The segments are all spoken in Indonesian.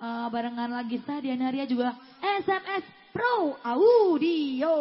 uh, barengan lagi sah di Anaria juga SMS Pro Audio.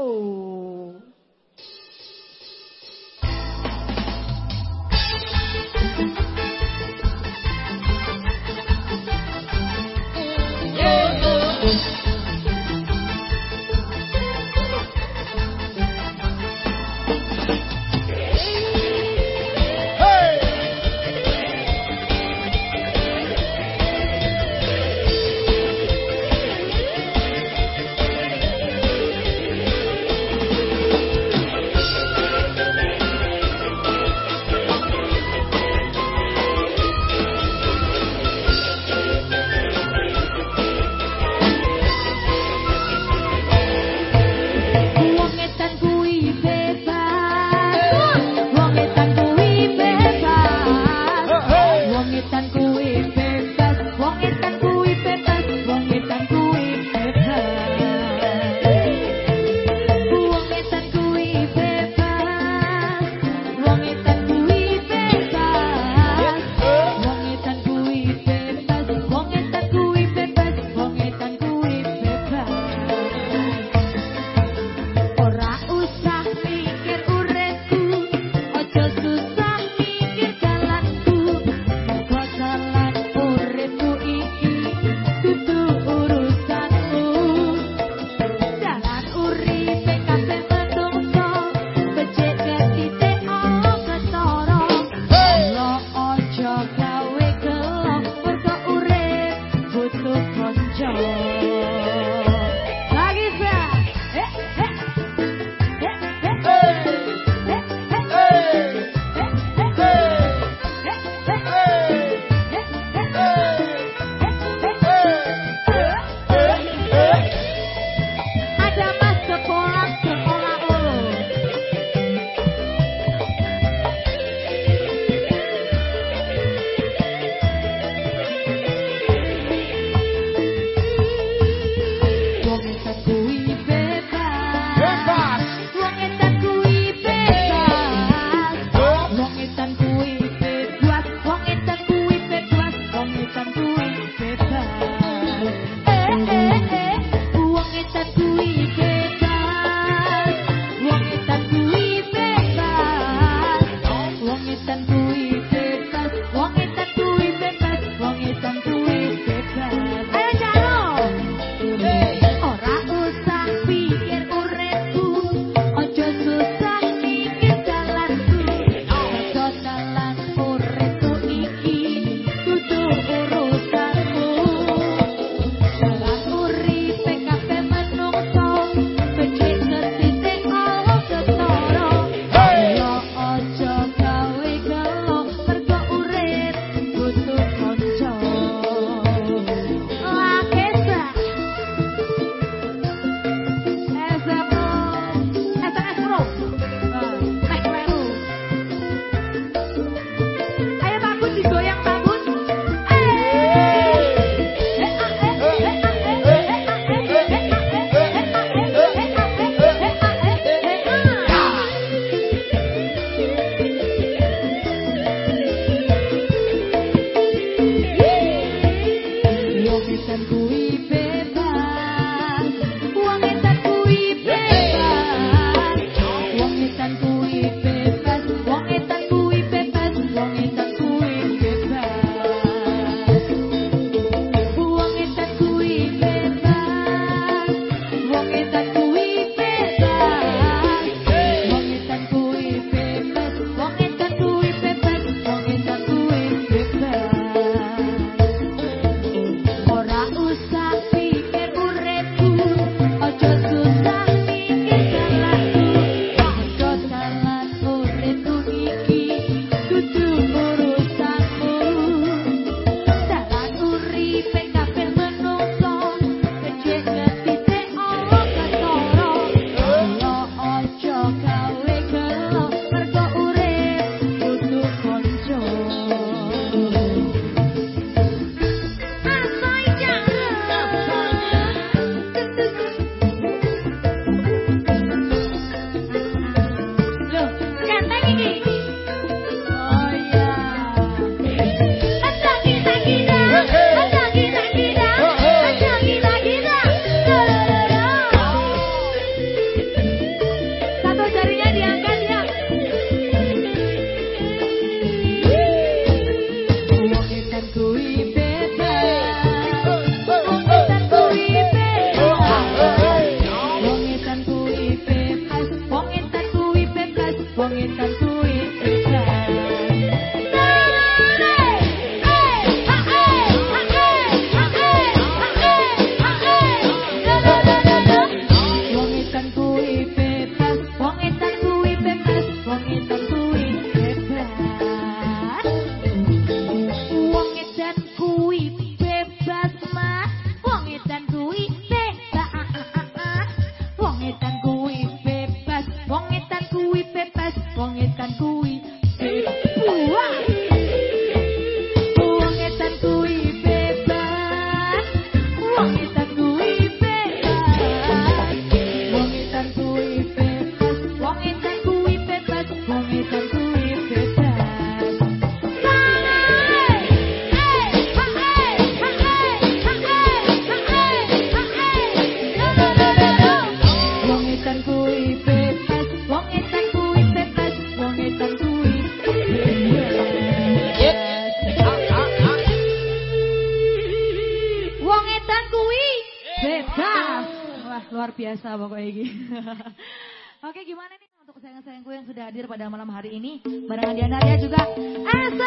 Hadir pada malam hari ini. Barengan Dianaria juga SMS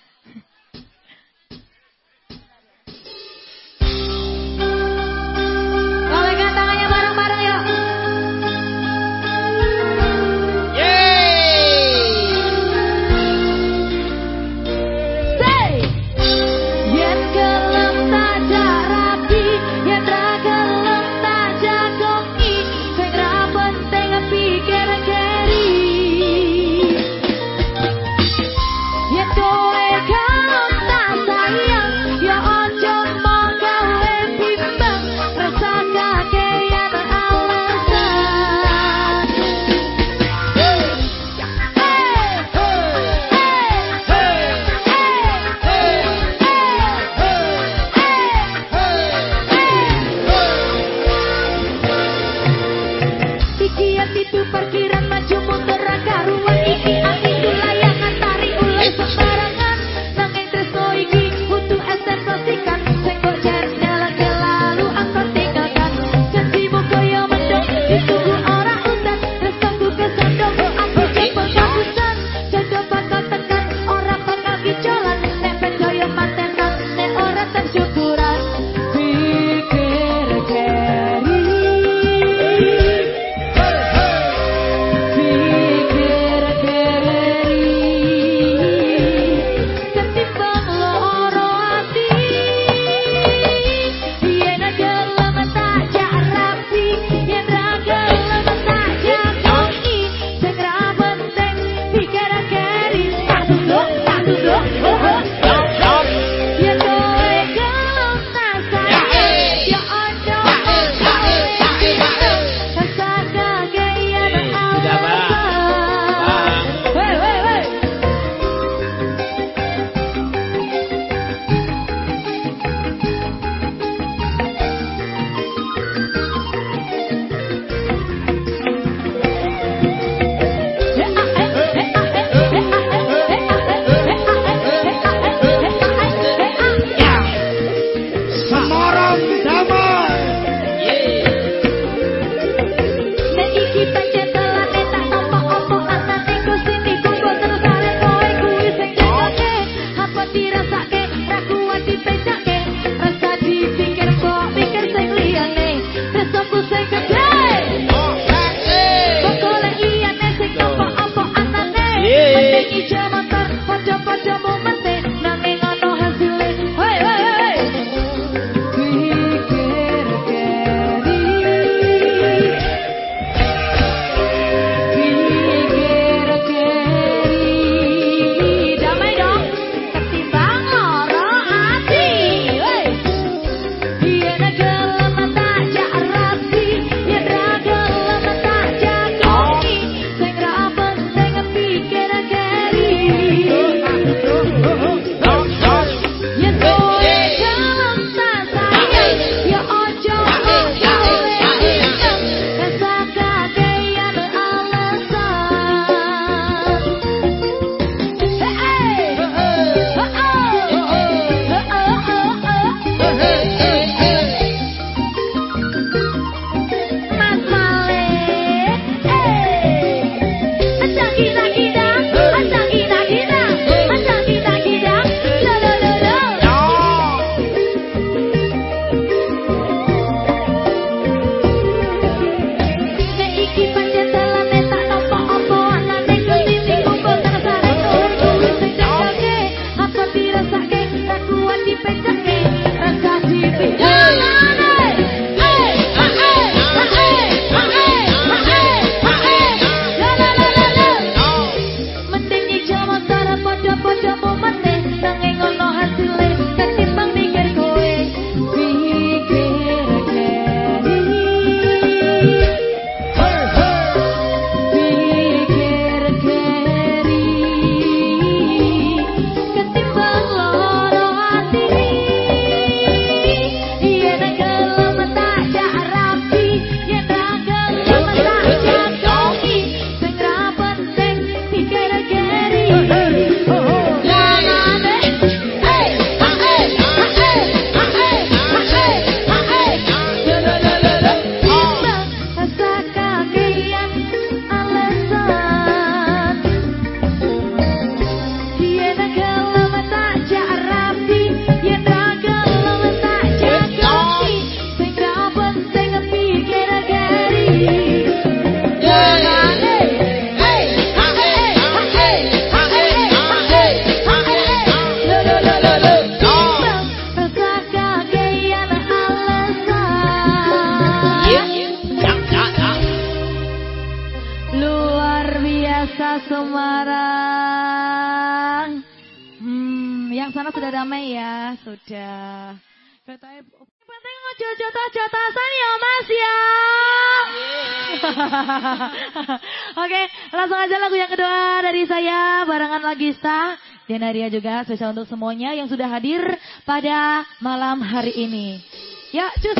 Oke, langsung aja lagu yang kedua dari saya barengan lagi Sa dan Aria juga spesial untuk semuanya yang sudah hadir pada malam hari ini. Ya, cus.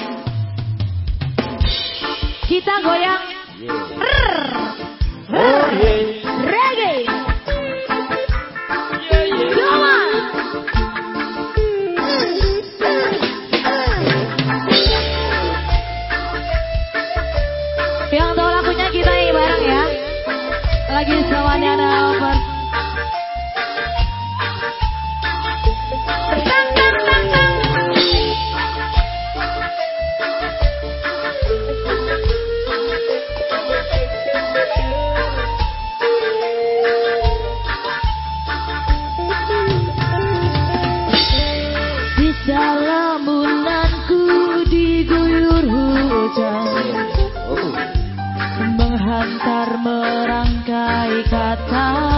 Kita goyang. Yeah. Oh, yeah. Ada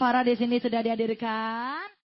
Safara di sini sudah dihadirkan.